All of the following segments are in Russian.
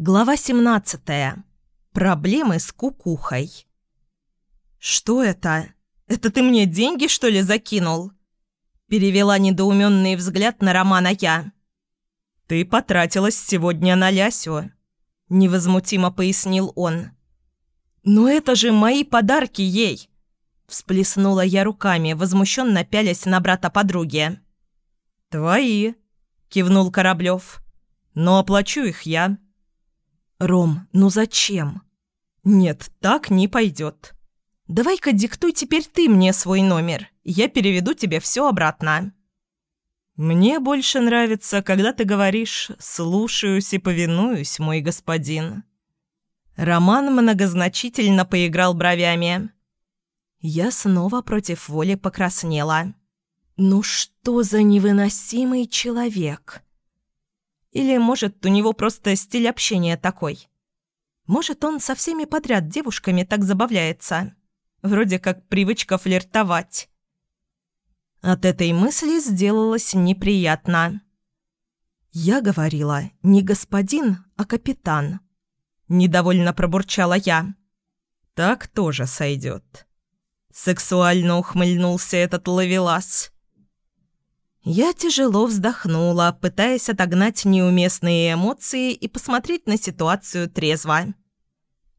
Глава 17. Проблемы с кукухой. «Что это? Это ты мне деньги, что ли, закинул?» Перевела недоуменный взгляд на Романа я. «Ты потратилась сегодня на Лясю», — невозмутимо пояснил он. «Но это же мои подарки ей!» Всплеснула я руками, возмущенно пялясь на брата подруги. «Твои», — кивнул Кораблев. «Но оплачу их я». «Ром, ну зачем?» «Нет, так не пойдет. Давай-ка диктуй теперь ты мне свой номер. Я переведу тебе все обратно». «Мне больше нравится, когда ты говоришь «слушаюсь и повинуюсь, мой господин». Роман многозначительно поиграл бровями. Я снова против воли покраснела. «Ну что за невыносимый человек?» Или, может, у него просто стиль общения такой. Может, он со всеми подряд девушками так забавляется. Вроде как привычка флиртовать. От этой мысли сделалось неприятно. Я говорила не господин, а капитан. Недовольно пробурчала я. Так тоже сойдет. Сексуально ухмыльнулся этот ловелас. Я тяжело вздохнула, пытаясь отогнать неуместные эмоции и посмотреть на ситуацию трезво.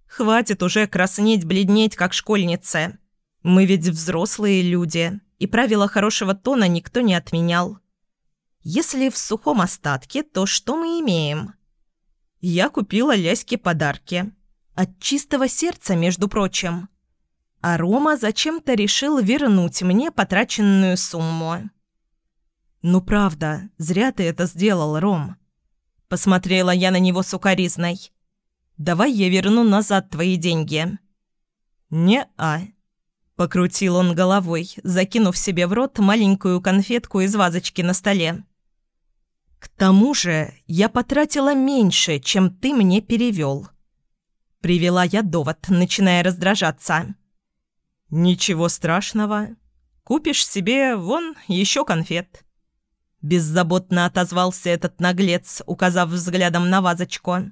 «Хватит уже краснеть, бледнеть, как школьницы. Мы ведь взрослые люди, и правила хорошего тона никто не отменял. Если в сухом остатке, то что мы имеем?» Я купила Ляське подарки. От чистого сердца, между прочим. А Рома зачем-то решил вернуть мне потраченную сумму. «Ну правда, зря ты это сделал, Ром». Посмотрела я на него сукоризной. «Давай я верну назад твои деньги». «Не-а», — покрутил он головой, закинув себе в рот маленькую конфетку из вазочки на столе. «К тому же я потратила меньше, чем ты мне перевел». Привела я довод, начиная раздражаться. «Ничего страшного. Купишь себе, вон, еще конфет». Беззаботно отозвался этот наглец, указав взглядом на вазочку.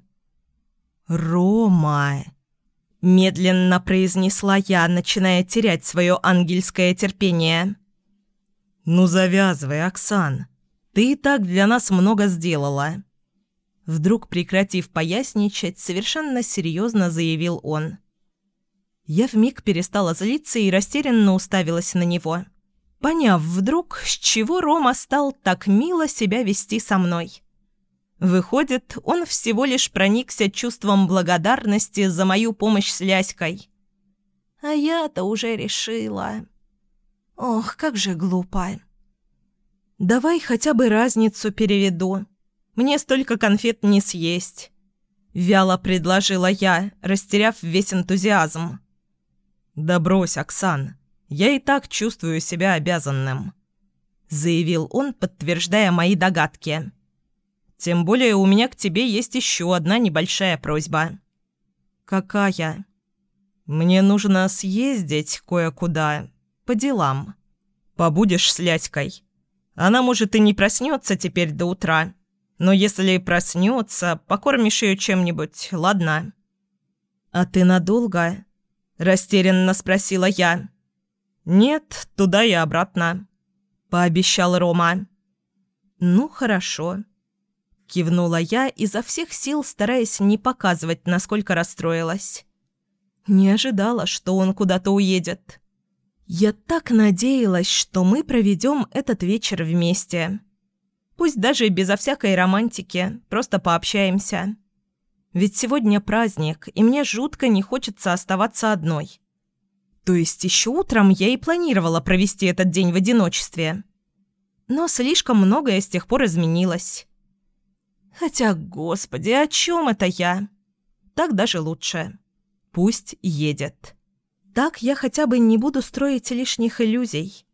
«Рома!» Медленно произнесла я, начиная терять свое ангельское терпение. «Ну завязывай, Оксан. Ты и так для нас много сделала». Вдруг, прекратив поясничать, совершенно серьезно заявил он. Я вмиг перестала злиться и растерянно уставилась на него поняв вдруг, с чего Рома стал так мило себя вести со мной. Выходит, он всего лишь проникся чувством благодарности за мою помощь с Ляськой. А я-то уже решила. Ох, как же глупо. Давай хотя бы разницу переведу. Мне столько конфет не съесть. Вяло предложила я, растеряв весь энтузиазм. «Да брось, Оксан. Я и так чувствую себя обязанным», — заявил он, подтверждая мои догадки. «Тем более у меня к тебе есть еще одна небольшая просьба». «Какая?» «Мне нужно съездить кое-куда, по делам. Побудешь с Ляськой. Она, может, и не проснется теперь до утра, но если проснется, покормишь ее чем-нибудь, ладно?» «А ты надолго?» – растерянно спросила я. «Нет, туда и обратно», — пообещал Рома. «Ну, хорошо», — кивнула я, изо всех сил стараясь не показывать, насколько расстроилась. Не ожидала, что он куда-то уедет. Я так надеялась, что мы проведем этот вечер вместе. Пусть даже безо всякой романтики, просто пообщаемся. Ведь сегодня праздник, и мне жутко не хочется оставаться одной. То есть еще утром я и планировала провести этот день в одиночестве. Но слишком многое с тех пор изменилось. Хотя, господи, о чем это я? Так даже лучше. Пусть едет. Так я хотя бы не буду строить лишних иллюзий.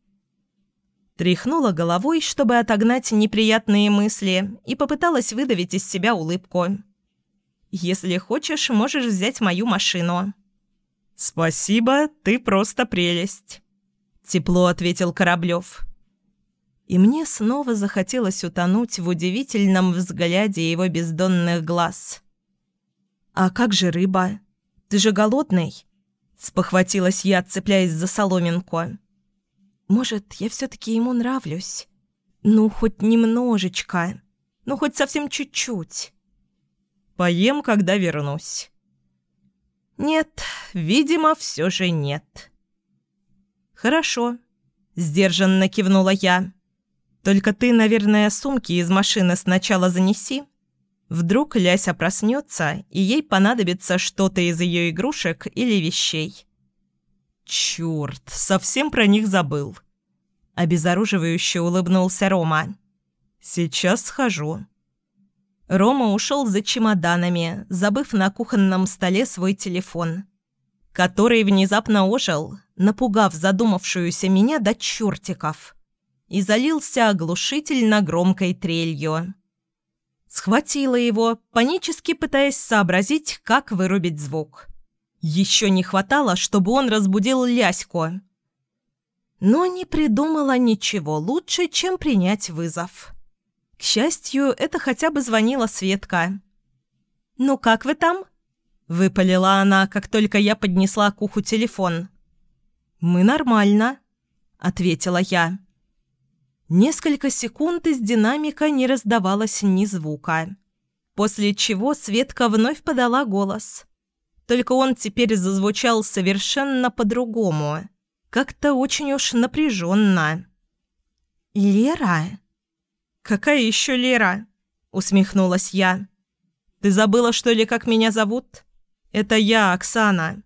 Тряхнула головой, чтобы отогнать неприятные мысли, и попыталась выдавить из себя улыбку. «Если хочешь, можешь взять мою машину». «Спасибо, ты просто прелесть», — тепло ответил Кораблев. И мне снова захотелось утонуть в удивительном взгляде его бездонных глаз. «А как же рыба? Ты же голодный?» Спохватилась я, цепляясь за соломинку. «Может, я все-таки ему нравлюсь? Ну, хоть немножечко. Ну, хоть совсем чуть-чуть». «Поем, когда вернусь». «Нет, видимо, все же нет». «Хорошо», — сдержанно кивнула я. «Только ты, наверное, сумки из машины сначала занеси. Вдруг Ляся проснется, и ей понадобится что-то из ее игрушек или вещей». «Черт, совсем про них забыл», — обезоруживающе улыбнулся Рома. «Сейчас схожу». Рома ушел за чемоданами, забыв на кухонном столе свой телефон, который внезапно ожил, напугав задумавшуюся меня до чертиков, и залился оглушительно громкой трелью. Схватила его, панически пытаясь сообразить, как вырубить звук. Еще не хватало, чтобы он разбудил Ляську. Но не придумала ничего лучше, чем принять вызов. К счастью, это хотя бы звонила Светка. «Ну как вы там?» – выпалила она, как только я поднесла к уху телефон. «Мы нормально», – ответила я. Несколько секунд из динамика не раздавалось ни звука, после чего Светка вновь подала голос. Только он теперь зазвучал совершенно по-другому, как-то очень уж напряженно. «Лера?» «Какая еще Лера?» – усмехнулась я. «Ты забыла, что ли, как меня зовут? Это я, Оксана.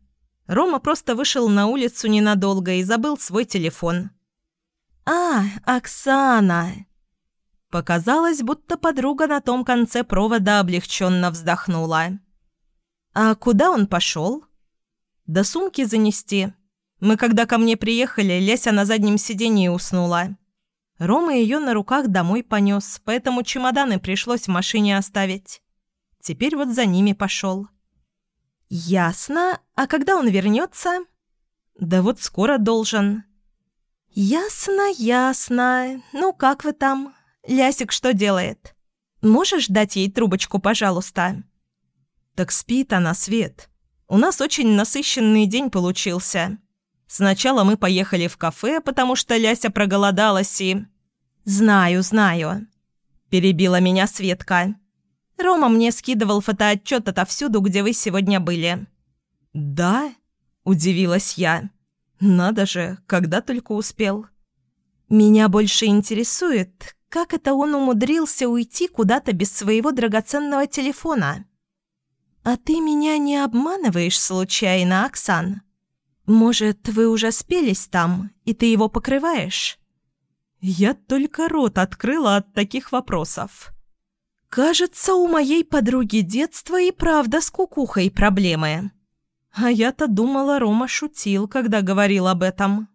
Рома просто вышел на улицу ненадолго и забыл свой телефон. «А, Оксана!» Показалось, будто подруга на том конце провода облегченно вздохнула. «А куда он пошел?» «Да сумки занести. Мы, когда ко мне приехали, Леся на заднем сиденье уснула. Рома ее на руках домой понес, поэтому чемоданы пришлось в машине оставить. Теперь вот за ними пошел». «Ясно. А когда он вернется?» «Да вот скоро должен». «Ясно, ясно. Ну, как вы там? Лясик что делает? Можешь дать ей трубочку, пожалуйста?» «Так спит она, Свет. У нас очень насыщенный день получился. Сначала мы поехали в кафе, потому что Ляся проголодалась и...» «Знаю, знаю», – перебила меня Светка. Рома мне скидывал фотоотчет отовсюду, где вы сегодня были». «Да?» – удивилась я. «Надо же, когда только успел». «Меня больше интересует, как это он умудрился уйти куда-то без своего драгоценного телефона?» «А ты меня не обманываешь случайно, Оксан? Может, вы уже спелись там, и ты его покрываешь?» Я только рот открыла от таких вопросов. Кажется, у моей подруги детства и правда с кукухой проблемы. А я-то думала, Рома шутил, когда говорил об этом.